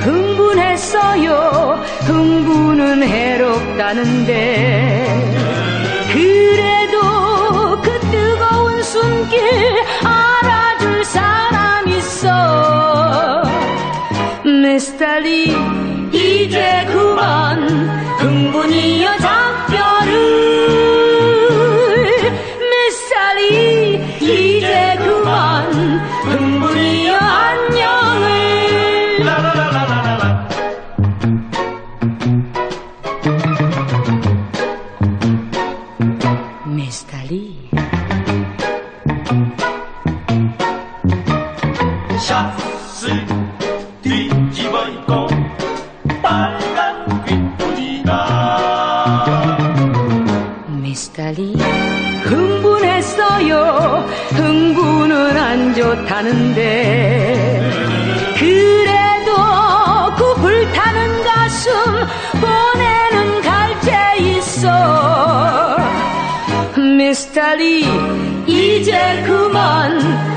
흥분했어요. 흥분은 해롭다는데 그래도 그 숨길 알아줄 사람 있어. 미스터리 이제 그만 흥분이여 작별을. 미스터리 이제 그만 흥분이여 안녕을. 라라라라라라 미스터리 샷을 뒤집어 입고 빨간 귓부지가 미스터리 흥분했어요. 흥분은 안 좋다는데. 그래도 그 불타는 가슴 보내는 갈채 있어. 미스터리 이제 그만